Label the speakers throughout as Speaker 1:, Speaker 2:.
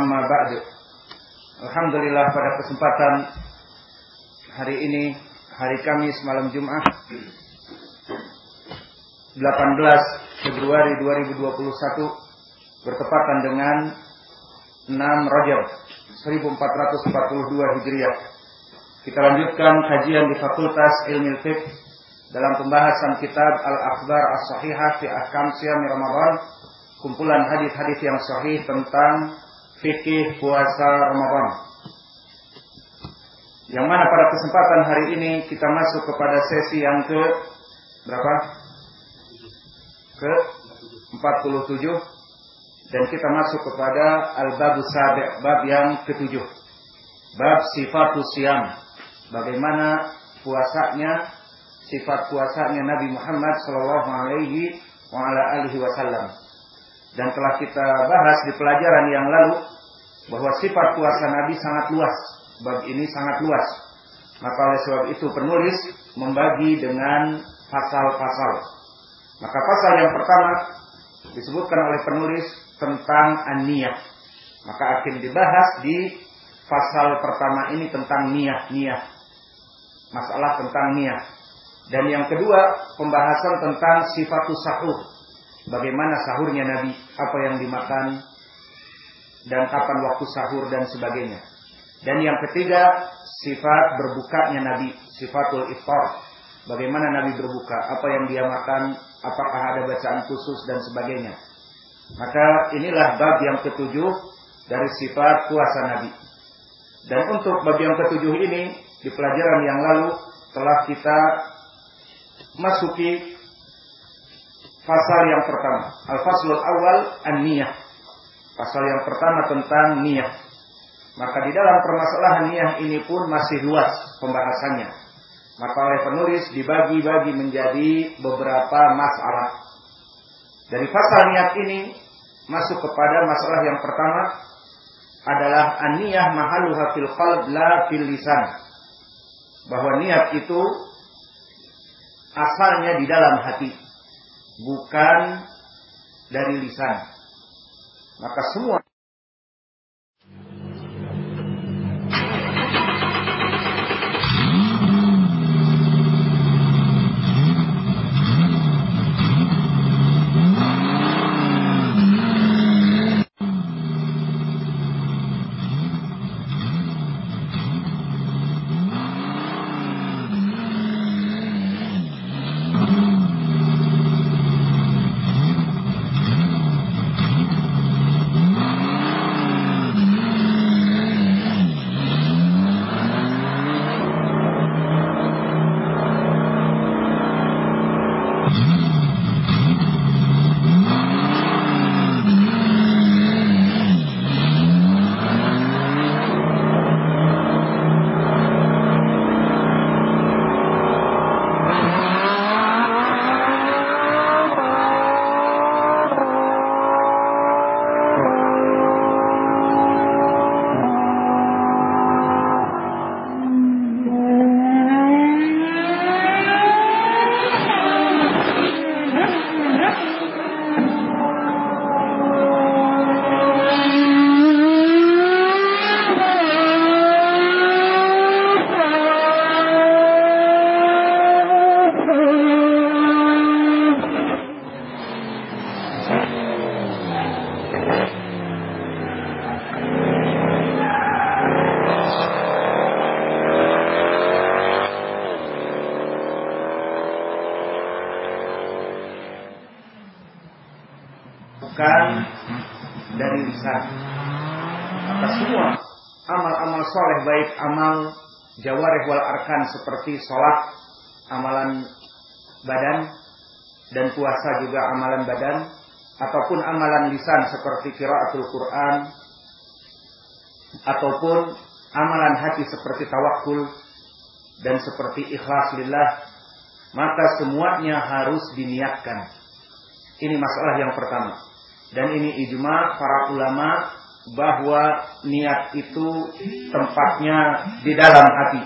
Speaker 1: Amma ba'du. Alhamdulillah pada kesempatan hari ini, hari Kamis malam Jumat 18 Februari 2021 bertepatan dengan 6 Rajab 1442 Hijriah. Kita lanjutkan kajian di Fakultas Ilmu Fiqh dalam pembahasan kitab Al-Akhbar As-Sahihah fi Ahkam Siyam Ramadan, kumpulan hadis-hadis yang sahih tentang fikih puasa Ramadan. Yang mana pada kesempatan hari ini kita masuk kepada sesi yang ke berapa? Ke 47 dan kita masuk kepada al-babus sabi' bab yang ketujuh. Bab sifatus siam. Bagaimana puasanya sifat puasanya Nabi Muhammad sallallahu alaihi wa ala alihi wasallam. Dan telah kita bahas di pelajaran yang lalu bahwa sifat puasa Nabi sangat luas. Bab ini sangat luas. Maka oleh sebab itu penulis membagi dengan pasal-pasal. Maka pasal yang pertama disebutkan oleh penulis tentang an-niyah. Maka akan dibahas di pasal pertama ini tentang niyah-niyah. Masalah tentang niyah. Dan yang kedua, pembahasan tentang sifatus sahur. Bagaimana sahurnya Nabi, apa yang dimakan, dan kapan waktu sahur dan sebagainya. Dan yang ketiga, sifat berbukanya Nabi, sifatul iftar. Bagaimana Nabi berbuka, apa yang dia makan, apakah ada bacaan khusus dan sebagainya. Maka inilah bab yang ketujuh dari sifat puasa Nabi. Dan untuk bab yang ketujuh ini di pelajaran yang lalu telah kita masuki pasal yang pertama. Al-faslul awal an-niyah. Pasal yang pertama tentang niyah. Maka di dalam permasalahan niyah ini pun masih luas pembahasannya. Maka oleh penulis dibagi-bagi menjadi beberapa masalah. Dari pasal niat ini masuk kepada masalah yang pertama adalah aniyah mahaluha fil qalb la fil lisan. Bahwa niat itu asalnya di dalam hati, bukan dari lisan. Maka semua bukan dari lisan. Maka semua amal-amal soleh baik amal jawarih wal arkan seperti sholat, amalan badan, dan puasa juga amalan badan, ataupun amalan lisan seperti kiraatul Quran, ataupun amalan hati seperti tawakul dan seperti ikhlas lillah, maka semuanya harus diniatkan. Ini masalah yang pertama. Dan ini ijma para ulama bahwa niat itu tempatnya di dalam hati.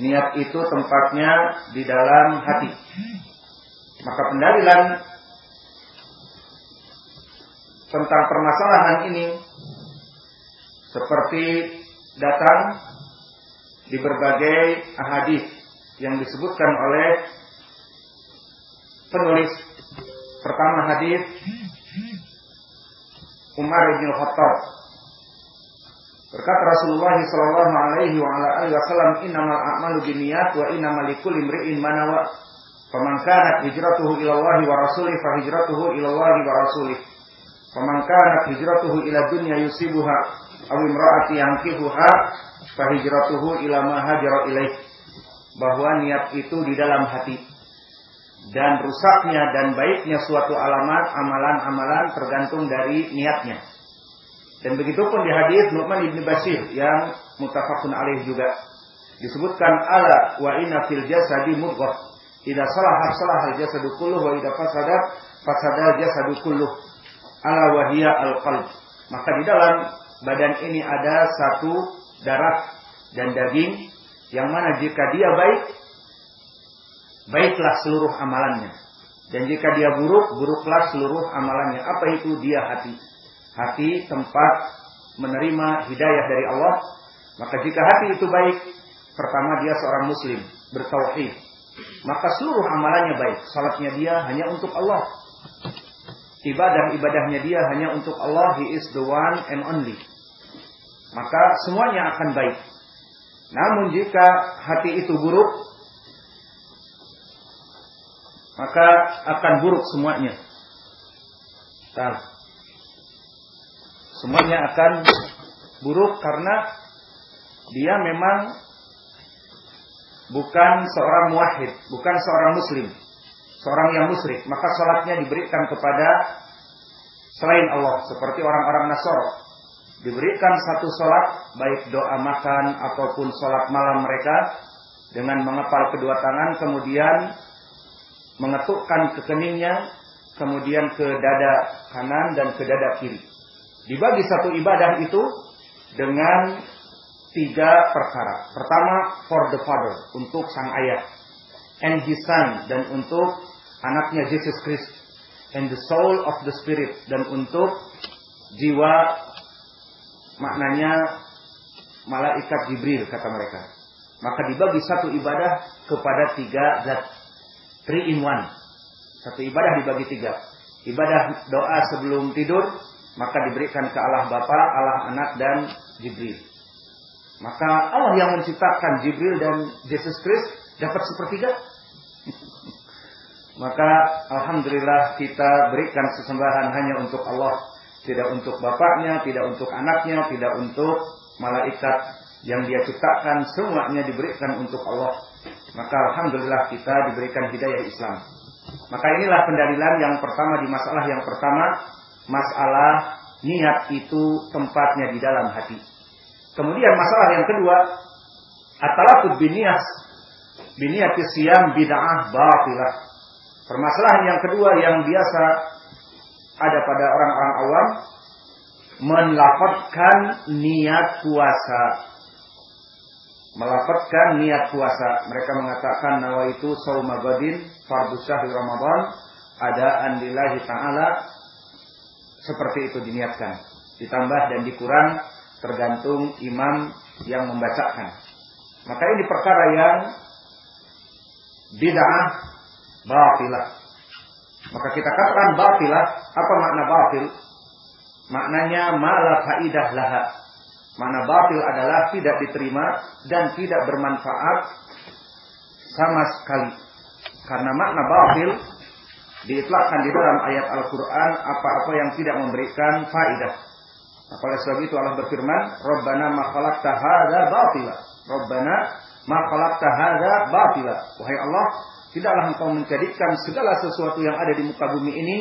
Speaker 1: Niat itu tempatnya di dalam hati. Maka pendalilan tentang permasalahan ini seperti datang di berbagai ahadith yang disebutkan oleh penulis pertama hadis Umar bin Khattab berkata Rasulullah sallallahu alaihi wa ala alihi wasallam innamal a'malu binniyat wa innamal likulli imri'in ma nawa. Faman kanat hijratuhu ila Allah wa rasulih fa hijratuhu ila Allah wa rasulih. Faman kanat hijratuhu ila dunya yusibuha aw imra'ati yankihuha fa hijratuhu ila ma hajara ilaih. Bahwa niat itu di dalam hati. Dan rusaknya dan baiknya suatu alamat amalan-amalan tergantung dari niatnya. Dan begitu pun di hadis Nu'man ibn Bashir yang mutafakun alaih juga disebutkan ala wa inna fil jasadi mudghah idza salaha salaha al jasadu kulluh wa idza fasada fasada al jasadu ala wa hiya al qalb maka di dalam badan ini ada satu darah dan daging yang mana jika dia baik baiklah seluruh amalannya. Dan jika dia buruk, buruklah seluruh amalannya. Apa itu dia hati? Hati tempat menerima hidayah dari Allah. Maka jika hati itu baik, pertama dia seorang muslim, bertauhid. Maka seluruh amalannya baik. Salatnya dia hanya untuk Allah. Ibadah-ibadahnya dia hanya untuk Allah. He is the one and only. Maka semuanya akan baik. Namun jika hati itu buruk, maka akan buruk semuanya. Nah, semuanya akan buruk karena dia memang bukan seorang muahid, bukan seorang muslim, seorang yang musyrik. Maka salatnya diberikan kepada selain Allah, seperti orang-orang Nasoro. Diberikan satu salat, baik doa makan ataupun salat malam mereka, dengan mengepal kedua tangan, kemudian mengetukkan ke keningnya, kemudian ke dada kanan dan ke dada kiri. Dibagi satu ibadah itu dengan tiga perkara. Pertama, for the father, untuk sang ayah. And his son, dan untuk anaknya Jesus Christ. And the soul of the spirit, dan untuk jiwa, maknanya malaikat Jibril, kata mereka. Maka dibagi satu ibadah kepada tiga zat Three in one. Satu ibadah dibagi tiga. Ibadah doa sebelum tidur, maka diberikan ke Allah Bapa, Allah Anak, dan Jibril. Maka Allah yang menciptakan Jibril dan Yesus Kristus dapat sepertiga. maka Alhamdulillah kita berikan sesembahan hanya untuk Allah. Tidak untuk bapaknya, tidak untuk anaknya, tidak untuk malaikat yang dia ciptakan. Semuanya diberikan untuk Allah. Maka Alhamdulillah kita diberikan hidayah Islam. Maka inilah pendalilan yang pertama di masalah yang pertama. Masalah niat itu tempatnya di dalam hati. Kemudian masalah yang kedua. Atalafud binias. Biniatis siyam bid'ah batilah. Permasalahan yang kedua yang biasa ada pada orang-orang awam. Melafadkan niat puasa melafazkan niat puasa. Mereka mengatakan nawaitu saumagadin fardhu syahri Ramadan adaan lillahi taala seperti itu diniatkan. Ditambah dan dikurang tergantung imam yang membacakan. Maka ini perkara yang bid'ah batilah. Maka kita katakan batilah, apa makna batil? Maknanya malah faidah laha Mana batil adalah tidak diterima dan tidak bermanfaat sama sekali. Karena makna batil diitlakkan di dalam ayat Al-Quran apa-apa yang tidak memberikan faidah. Nah, oleh sebab itu Allah berfirman, Rabbana ma khalaqta hadza batila. Rabbana ma khalaqta hadza batila. Wahai Allah, tidaklah engkau menjadikan segala sesuatu yang ada di muka bumi ini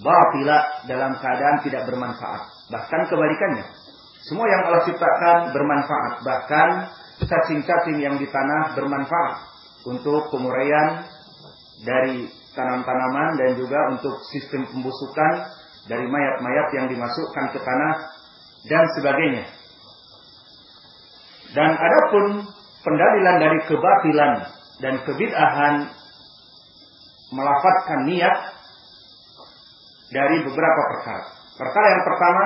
Speaker 1: batila dalam keadaan tidak bermanfaat. Bahkan kebalikannya. Semua yang Allah ciptakan bermanfaat. Bahkan cacing-cacing yang di tanah bermanfaat. Untuk penguraian dari tanam-tanaman dan juga untuk sistem pembusukan dari mayat-mayat yang dimasukkan ke tanah dan sebagainya. Dan adapun pendalilan dari kebatilan dan kebid'ahan melafatkan niat dari beberapa perkara. Perkara yang pertama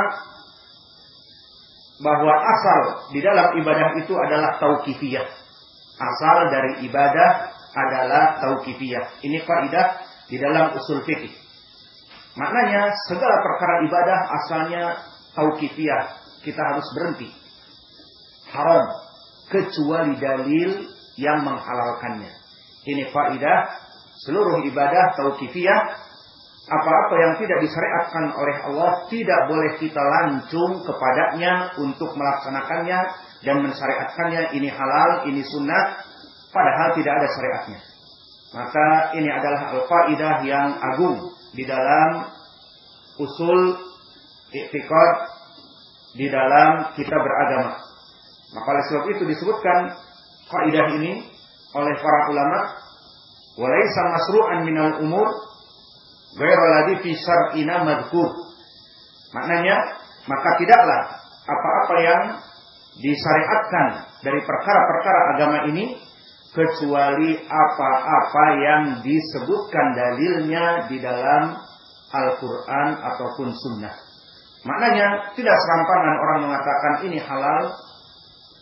Speaker 1: bahwa asal di dalam ibadah itu adalah tauqifiyah. Asal dari ibadah adalah tauqifiyah. Ini kaidah di dalam usul fikih. Maknanya segala perkara ibadah asalnya tauqifiyah. Kita harus berhenti. Haram kecuali dalil yang menghalalkannya. Ini faidah seluruh ibadah tauqifiyah apa-apa yang tidak disyariatkan oleh Allah tidak boleh kita lancung kepadanya untuk melaksanakannya dan mensyariatkannya ini halal, ini sunnah padahal tidak ada syariatnya. Maka ini adalah al-faidah yang agung di dalam usul i'tiqad di dalam kita beragama. Maka oleh sebab itu disebutkan kaidah ini oleh para ulama walaisa masru'an minal umur ghairu fi syar'ina madhkur. Maknanya, maka tidaklah apa-apa yang disyariatkan dari perkara-perkara agama ini kecuali apa-apa yang disebutkan dalilnya di dalam Al-Quran ataupun Sunnah. Maknanya tidak serampangan orang mengatakan ini halal,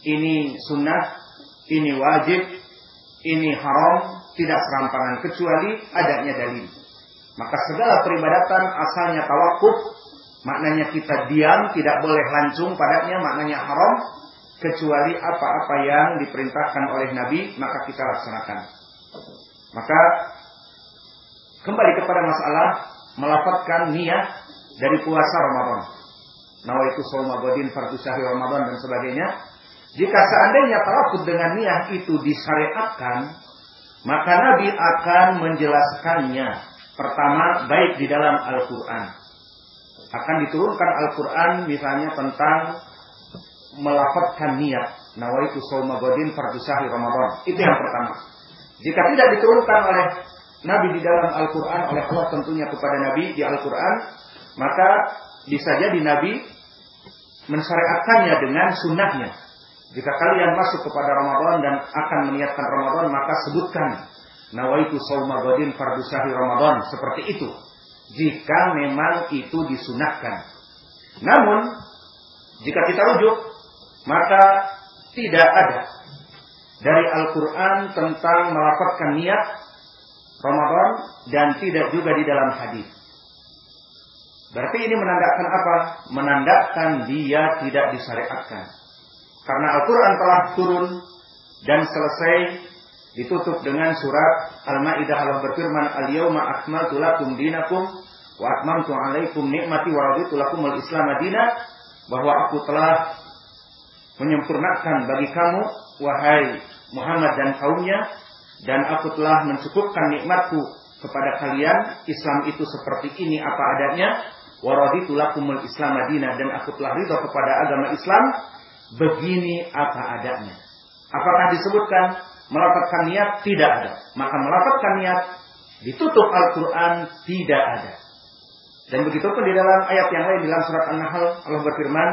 Speaker 1: ini sunnah, ini wajib, ini haram, tidak serampangan kecuali adanya dalil. Maka segala peribadatan asalnya tawakuf, maknanya kita diam, tidak boleh lancung padanya, maknanya haram, kecuali apa-apa yang diperintahkan oleh Nabi, maka kita laksanakan. Maka kembali kepada masalah melafatkan niat dari puasa Ramadan. Nawaitu sawma godin fardu syahri Ramadan dan sebagainya. Jika seandainya talafut dengan niat itu disyariatkan, maka Nabi akan menjelaskannya Pertama, baik di dalam Al-Quran. Akan diturunkan Al-Quran misalnya tentang melafatkan niat. Nawaitu sawma godin fardu Ramadan. Itu yang pertama. Jika tidak diturunkan oleh Nabi di dalam Al-Quran, oleh Allah tentunya kepada Nabi di Al-Quran, maka bisa jadi Nabi mensyariatkannya dengan sunnahnya. Jika kalian masuk kepada Ramadan dan akan meniatkan Ramadan, maka sebutkan Nawaitu sauma godin fardu Ramadan. Seperti itu. Jika memang itu disunahkan. Namun, jika kita rujuk, maka tidak ada dari Al-Quran tentang melapatkan niat Ramadan dan tidak juga di dalam hadis. Berarti ini menandakan apa? Menandakan dia tidak disyariatkan. Karena Al-Quran telah turun dan selesai ditutup dengan surat Al-Maidah Allah berfirman Al-yauma akmaltu lakum dinakum wa atmamtu alaikum nikmati wa raditu lakum al-islam bahwa aku telah menyempurnakan bagi kamu wahai Muhammad dan kaumnya dan aku telah mencukupkan nikmatku kepada kalian. Islam itu seperti ini apa adanya. Wa raditu lakum al-islam madina dan aku telah ridho kepada agama Islam. Begini apa adanya. Apakah disebutkan? Melafatkan niat? Tidak ada. Maka melafatkan niat ditutup Al-Quran tidak ada. Dan begitu pun di dalam ayat yang lain dalam surat An-Nahl Allah berfirman,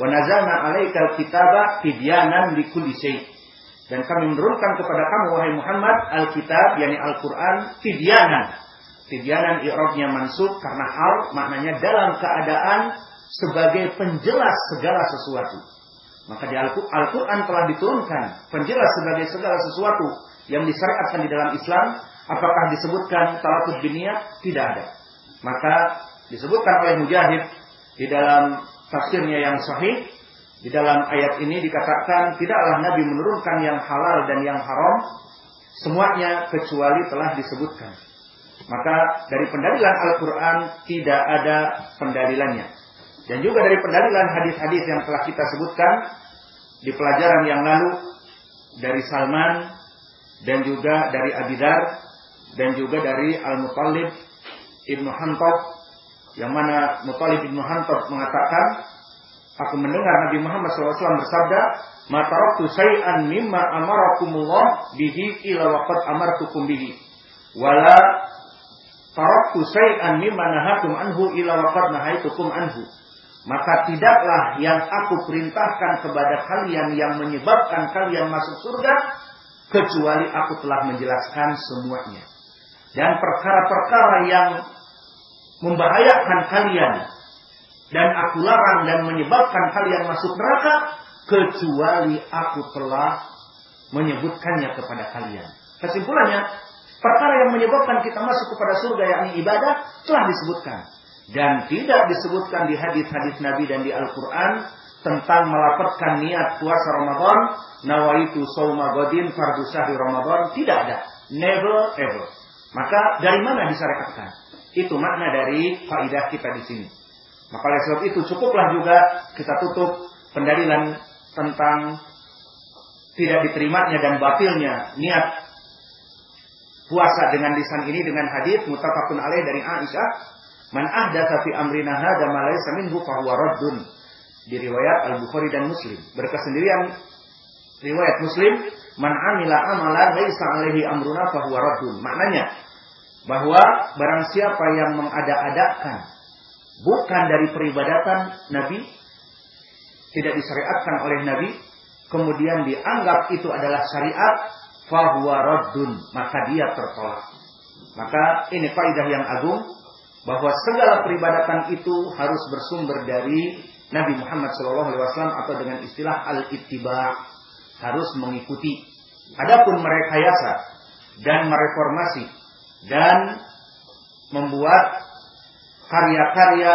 Speaker 1: "Wa nazalna 'alaikal kitaba tibyanan likulli Dan kami menurunkan kepada kamu wahai Muhammad Alkitab yakni Al-Qur'an tibyanan. Tibyanan i'rabnya mansub karena hal maknanya dalam keadaan sebagai penjelas segala sesuatu. Maka di Al-Quran telah diturunkan penjelas sebagai segala sesuatu yang disyariatkan di dalam Islam. Apakah disebutkan talakut biniat? Tidak ada. Maka disebutkan oleh Mujahid di dalam tafsirnya yang sahih. Di dalam ayat ini dikatakan tidaklah Nabi menurunkan yang halal dan yang haram. Semuanya kecuali telah disebutkan. Maka dari pendalilan Al-Quran tidak ada pendalilannya. Dan juga dari pendalilan hadis-hadis yang telah kita sebutkan di pelajaran yang lalu dari Salman dan juga dari Abidar dan juga dari Al-Muttalib Ibnu Hantab yang mana Muttalib Ibnu Hantab mengatakan aku mendengar Nabi Muhammad SAW bersabda mataraktu say'an mimma amarakumullah bihi ila waqad amartukum bihi wala taraktu say'an mimma nahakum anhu ila waqad nahaitukum anhu maka tidaklah yang aku perintahkan kepada kalian yang menyebabkan kalian masuk surga kecuali aku telah menjelaskan semuanya. Dan perkara-perkara yang membahayakan kalian dan aku larang dan menyebabkan kalian masuk neraka kecuali aku telah menyebutkannya kepada kalian. Kesimpulannya, perkara yang menyebabkan kita masuk kepada surga yakni ibadah telah disebutkan dan tidak disebutkan di hadis-hadis Nabi dan di Al-Qur'an tentang melaporkan niat puasa Ramadan, nawaitu sauma godin fardu sahri Ramadan, tidak ada. Never ever. Maka dari mana disyariatkan? Itu makna dari faidah kita di sini. Maka oleh sebab itu cukuplah juga kita tutup pendalilan tentang tidak diterimanya dan batilnya niat puasa dengan lisan ini dengan hadis mutafakun alaih dari Aisyah man ahdatsa fi amrina hadza ma laysa minhu fa huwa raddun. Di riwayat Al-Bukhari dan Muslim. Berkesendirian riwayat Muslim man amila amalan laisa alaihi amruna fa huwa maknanya bahwa barang siapa yang mengada-adakan bukan dari peribadatan Nabi tidak disyariatkan oleh Nabi kemudian dianggap itu adalah syariat, fahuwa raddun, maka dia tertolak. Maka ini kaidah yang agung bahwa segala peribadatan itu harus bersumber dari Nabi Muhammad SAW atau dengan istilah al-ittiba harus mengikuti. Adapun merekayasa dan mereformasi dan membuat karya-karya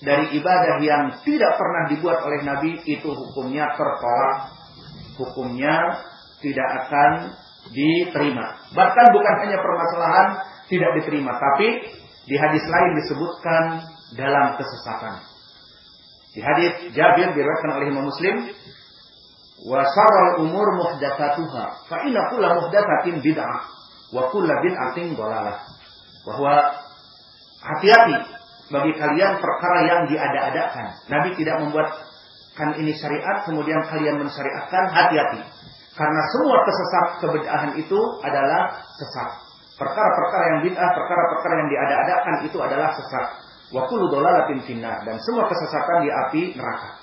Speaker 1: dari ibadah yang tidak pernah dibuat oleh Nabi itu hukumnya tertolak. Hukumnya tidak akan diterima. Bahkan bukan hanya permasalahan tidak diterima, tapi di hadis lain disebutkan dalam kesesatan. Di hadis Jabir diriwayatkan oleh Imam Muslim, wa umur muhdatsatuha fa inna kulla muhdatsatin bid'ah wa kulla bid'atin dhalalah. Bahwa hati-hati bagi kalian perkara yang diada-adakan. Nabi tidak membuatkan ini syariat, kemudian kalian mensyariatkan, hati-hati. Karena semua kesesat kebedahan itu adalah sesat. Perkara-perkara yang bid'ah, perkara-perkara yang diada-adakan itu adalah sesat. Wa kullu dolalatin finnar dan semua kesesatan di api neraka.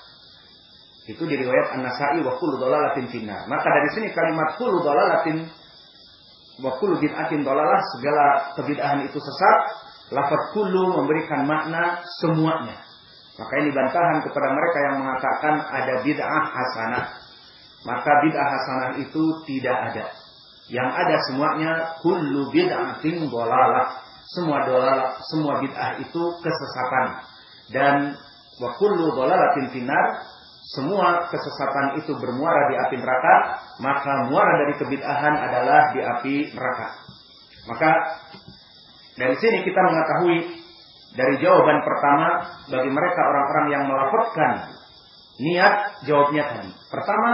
Speaker 1: Itu di riwayat An-Nasa'i wa kullu dolalatin finnar. Maka dari sini kalimat kullu dolalatin wa kullu bid'atin segala kebid'ahan itu sesat Lafaz kullu memberikan makna semuanya. Maka ini bantahan kepada mereka yang mengatakan ada bid'ah hasanah. Maka bid'ah hasanah itu tidak ada. Yang ada semuanya kullu bid'atin dolalah. Semua dolalah, semua bid'ah itu kesesatan. Dan wa kullu dolalatin finar. Semua kesesatan itu bermuara di api neraka. Maka muara dari kebid'ahan adalah di api neraka. Maka dari sini kita mengetahui dari jawaban pertama bagi mereka orang-orang yang melaporkan niat jawabnya tadi. Pertama,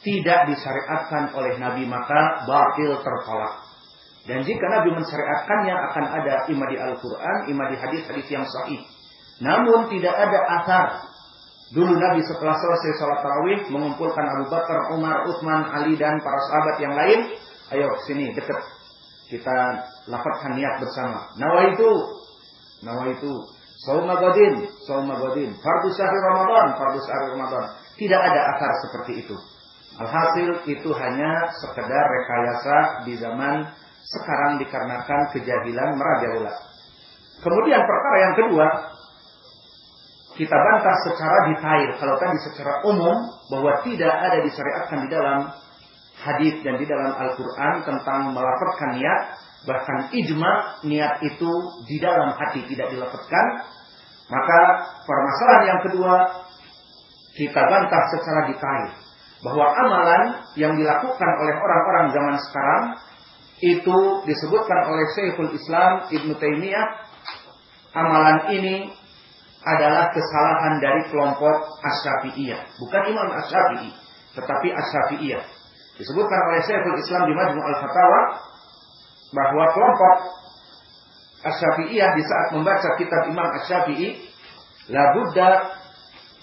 Speaker 1: tidak disyariatkan oleh Nabi maka batil tertolak. Dan jika Nabi mensyariatkannya akan ada ima di Al-Quran, ima di hadis-hadis yang sahih. Namun tidak ada asar. Dulu Nabi setelah selesai sholat tarawih mengumpulkan Abu Bakar, Umar, Utsman, Ali dan para sahabat yang lain. Ayo sini dekat kita lafazkan niat bersama. Nawa itu, nawa itu. Sauma godin. Fardu syahri Ramadan, fardu syahri Ramadan. Tidak ada akar seperti itu. Alhasil itu hanya sekedar rekayasa di zaman sekarang dikarenakan kejahilan merajalela. Kemudian perkara yang kedua, kita bantah secara detail. Kalau tadi secara umum bahwa tidak ada disyariatkan di dalam hadis dan di dalam Al-Quran tentang melaporkan niat, bahkan ijma niat itu di dalam hati tidak dilaporkan, maka permasalahan yang kedua kita bantah secara detail bahwa amalan yang dilakukan oleh orang-orang zaman sekarang itu disebutkan oleh Syekhul Islam Ibnu Taimiyah amalan ini adalah kesalahan dari kelompok Asy-Syafi'iyah, bukan Imam Asy-Syafi'i, tetapi Asy-Syafi'iyah. Disebutkan oleh Syekhul Islam di Majmu' al-Fatawa bahwa kelompok Asy-Syafi'iyah di saat membaca kitab Imam Asy-Syafi'i la budda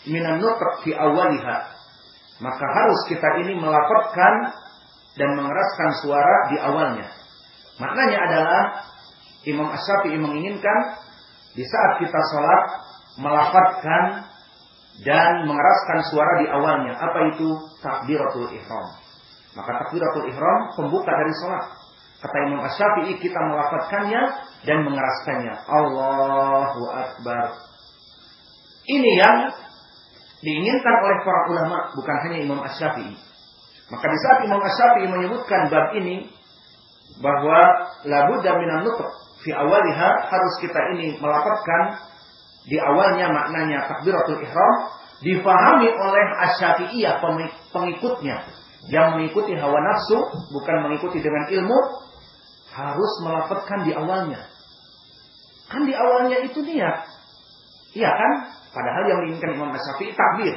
Speaker 1: minan nutq fi awaliha. Maka harus kita ini melaporkan dan mengeraskan suara di awalnya. Maknanya adalah Imam Asy-Syafi'i menginginkan di saat kita sholat melaporkan dan mengeraskan suara di awalnya. Apa itu takbiratul ihram? Maka takbiratul ihram pembuka dari sholat. Kata Imam Asy-Syafi'i kita melafatkannya dan mengeraskannya. Allahu Akbar. Ini yang diinginkan oleh para ulama, bukan hanya Imam Ash-Syafi'i. Maka di saat Imam Ash-Syafi'i menyebutkan bab ini bahwa labudda minan nutq fi awaliha harus kita ini melaporkan di awalnya maknanya takbiratul ihram difahami oleh Asy-Syafi'iyah pengikutnya yang mengikuti hawa nafsu bukan mengikuti dengan ilmu harus melaporkan di awalnya. Kan di awalnya itu niat. Iya kan? Padahal yang diinginkan Imam Asy-Syafi'i takbir.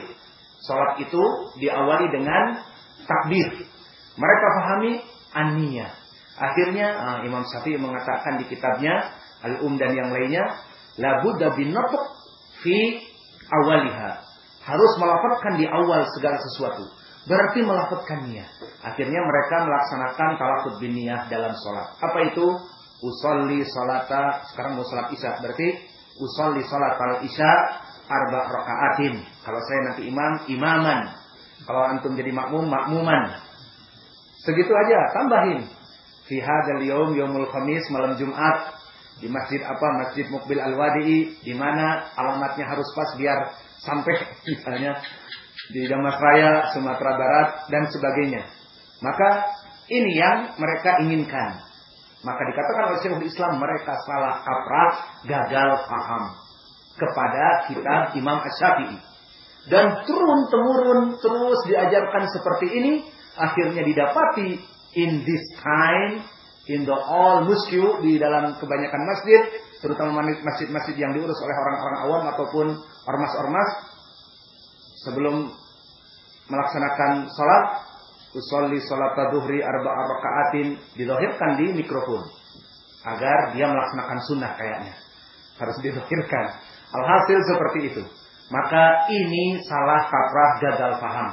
Speaker 1: Salat itu diawali dengan takbir. Mereka pahami aniyah. Akhirnya uh, Imam Syafi'i mengatakan di kitabnya Al-Um dan yang lainnya, la budda bin fi awaliha. Harus melaporkan di awal segala sesuatu. Berarti melaporkan niat. Akhirnya mereka melaksanakan talafut bin niyah dalam sholat. Apa itu? Usolli salata, sekarang mau sholat isya. Berarti usolli salat al isya arba rakaatin. Kalau saya nanti imam, imaman. Kalau antum jadi makmum, makmuman. Segitu aja, tambahin fi hadzal yaum yaumul khamis malam Jumat di masjid apa Masjid Mukbil Al-Wadi'i di mana alamatnya harus pas biar sampai misalnya di Damas Raya, Sumatera Barat dan sebagainya. Maka ini yang mereka inginkan. Maka dikatakan oleh Syekhul Islam mereka salah kaprah, gagal paham kepada kitab Imam Asy-Syafi'i. Dan turun temurun terus diajarkan seperti ini akhirnya didapati in this time in the all musyu di dalam kebanyakan masjid terutama masjid-masjid yang diurus oleh orang-orang awam ataupun ormas-ormas. Sebelum melaksanakan salat usolli salat duhri arba rakaatin didohirkan di mikrofon agar dia melaksanakan sunnah kayaknya. Harus didohirkan. Alhasil seperti itu. Maka ini salah kaprah gagal paham.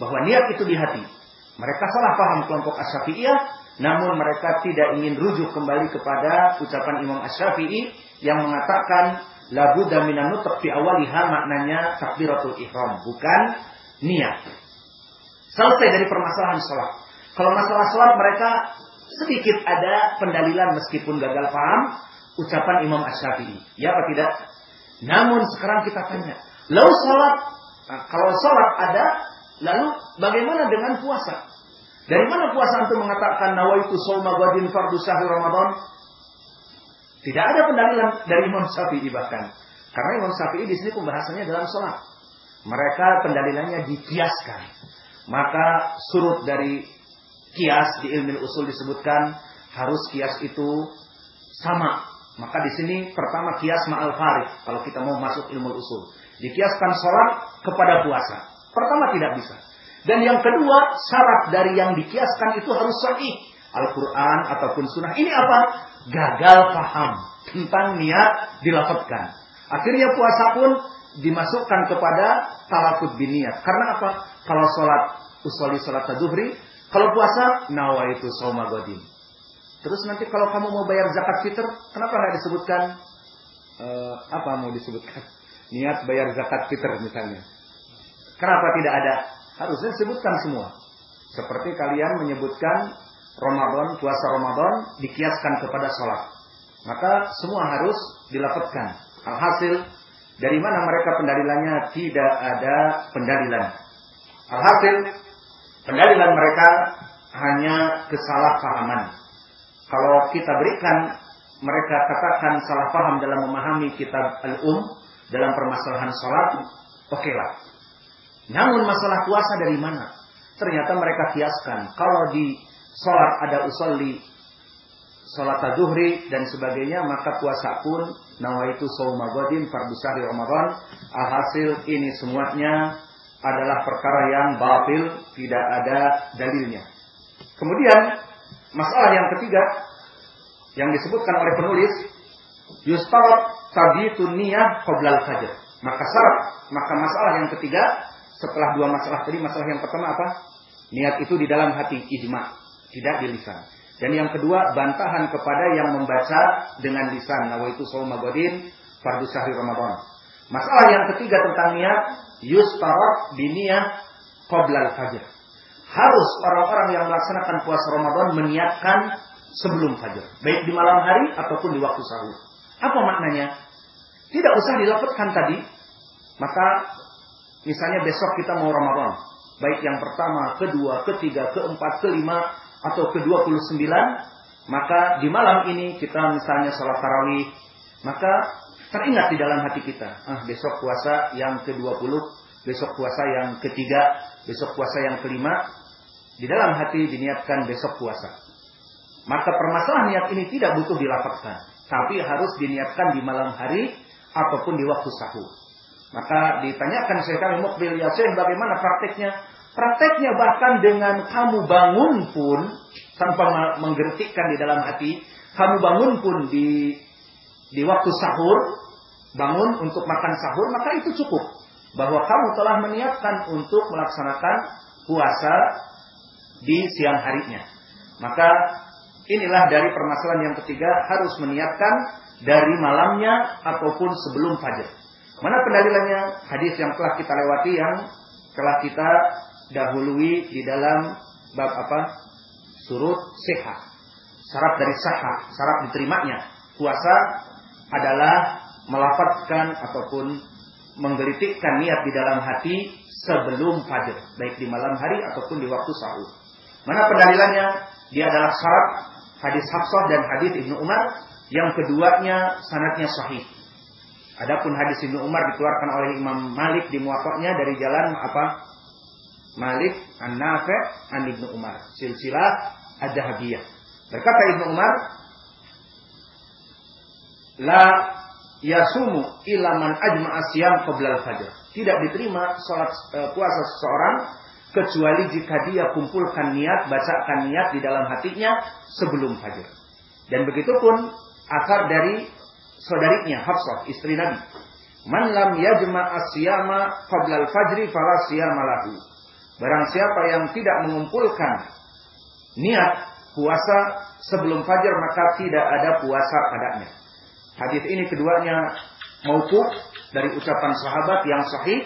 Speaker 1: Bahwa niat itu di hati. Mereka salah paham kelompok Asyafi'iyah, namun mereka tidak ingin rujuk kembali kepada ucapan Imam Asyafi'i yang mengatakan labu damina nutak fi awaliha maknanya takbiratul ihram, bukan niat. Selesai dari permasalahan sholat. Kalau masalah sholat mereka sedikit ada pendalilan meskipun gagal paham ucapan Imam Asyafi'i. Ya apa tidak? Namun sekarang kita tanya, lalu sholat, nah, kalau sholat ada Lalu bagaimana dengan puasa? Dari mana puasa untuk mengatakan nawaitu sawma ghadin fardu syahr Ramadan? Tidak ada pendalilan dari Imam Syafi'i bahkan. Karena Imam Syafi'i di sini pembahasannya dalam sholat. Mereka pendalilannya dikiaskan. Maka surut dari kias di ilmu usul disebutkan harus kias itu sama. Maka di sini pertama kias ma'al farid kalau kita mau masuk ilmu usul. Dikiaskan sholat kepada puasa. Pertama tidak bisa. Dan yang kedua, syarat dari yang dikiaskan itu harus sahih. Al-Quran ataupun sunnah. Ini apa? Gagal paham tentang niat dilafazkan. Akhirnya puasa pun dimasukkan kepada talakut biniat. Karena apa? Kalau sholat usoli sholat taduhri, kalau puasa nawaitu soma godin. Terus nanti kalau kamu mau bayar zakat fitr, kenapa nggak disebutkan uh, apa mau disebutkan? Niat bayar zakat fitr misalnya. Kenapa tidak ada? Harusnya sebutkan semua. Seperti kalian menyebutkan Ramadan, puasa Ramadan dikiaskan kepada sholat. Maka semua harus dilaporkan. Alhasil, dari mana mereka pendalilannya? Tidak ada pendalilan. Alhasil, pendalilan mereka hanya kesalahpahaman. Kalau kita berikan mereka katakan salah paham dalam memahami kitab Al-Um dalam permasalahan sholat, okelah. Namun masalah puasa dari mana? Ternyata mereka kiaskan. Kalau di sholat ada usolli, sholat taduhri dan sebagainya, maka puasa pun nawaitu saumagodin fardu syahri Ramadan. Alhasil ini semuanya adalah perkara yang batil, tidak ada dalilnya. Kemudian masalah yang ketiga yang disebutkan oleh penulis yustarat tabitun niyah qoblal fajr. Maka syarat, maka masalah yang ketiga setelah dua masalah tadi, masalah yang pertama apa? Niat itu di dalam hati, ijma, tidak di lisan. Dan yang kedua, bantahan kepada yang membaca dengan lisan. Nawaitu sawma fardu syahri Ramadan. Masalah yang ketiga tentang niat, yustarat biniyah qoblal fajr. Harus orang-orang yang melaksanakan puasa Ramadan meniatkan sebelum fajar. Baik di malam hari ataupun di waktu sahur. Apa maknanya? Tidak usah dilapetkan tadi. Maka misalnya besok kita mau Ramadan, baik yang pertama, kedua, ketiga, keempat, kelima, atau ke-29, maka di malam ini kita misalnya sholat tarawih, maka teringat di dalam hati kita, ah besok puasa yang ke-20, besok puasa yang ketiga, besok puasa yang kelima, di dalam hati diniatkan besok puasa. Maka permasalahan niat ini tidak butuh dilapakkan, tapi harus diniatkan di malam hari ataupun di waktu sahur. Maka ditanyakan saya kami Mukbil ya Syekh bagaimana prakteknya? Prakteknya bahkan dengan kamu bangun pun tanpa menggertikkan di dalam hati, kamu bangun pun di di waktu sahur, bangun untuk makan sahur, maka itu cukup. Bahwa kamu telah menyiapkan untuk melaksanakan puasa di siang harinya. Maka inilah dari permasalahan yang ketiga harus menyiapkan dari malamnya ataupun sebelum fajar. Mana pendalilannya? Hadis yang telah kita lewati yang telah kita dahului di dalam bab apa? Surut sehat. Syarat dari sahah, syarat diterimanya. Puasa adalah melafatkan ataupun menggelitikkan niat di dalam hati sebelum fajar, baik di malam hari ataupun di waktu sahur. Mana pendalilannya? Dia adalah syarat hadis Hafsah dan hadis Ibnu Umar. Yang keduanya sanatnya sahih. Adapun hadis Ibnu Umar dikeluarkan oleh Imam Malik di muwaffaqnya dari jalan apa? Malik An-Nafi' an Ibnu Umar. Silsilah Ad-Dahabiyah. Berkata Ibnu Umar, La yasumu ilaman ajma asyam qabla al-fajr. Tidak diterima salat e, puasa seseorang kecuali jika dia kumpulkan niat, bacakan niat di dalam hatinya sebelum fajar. Dan begitu pun akar dari saudarinya Hafsah, istri Nabi. Man lam yajma asyama qabla al-fajri fala siyama lahu. Barang siapa yang tidak mengumpulkan niat puasa sebelum fajar maka tidak ada puasa padanya. Hadis ini keduanya maupun dari ucapan sahabat yang sahih,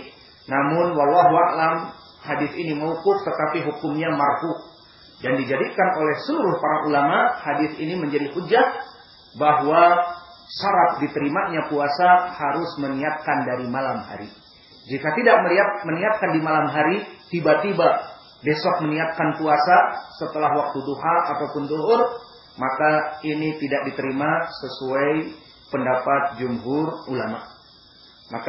Speaker 1: namun wallahu a'lam hadis ini mauquf tetapi hukumnya marfu dan dijadikan oleh seluruh para ulama hadis ini menjadi hujah bahwa syarat diterimanya puasa harus meniatkan dari malam hari. Jika tidak meniat, meniatkan di malam hari, tiba-tiba besok meniatkan puasa setelah waktu duha ataupun duhur, maka ini tidak diterima sesuai pendapat jumhur ulama. Maka